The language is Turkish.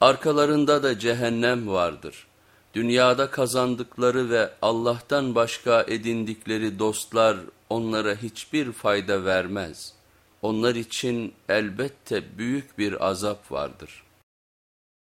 Arkalarında da cehennem vardır. Dünyada kazandıkları ve Allah'tan başka edindikleri dostlar onlara hiçbir fayda vermez. Onlar için elbette büyük bir azap vardır.''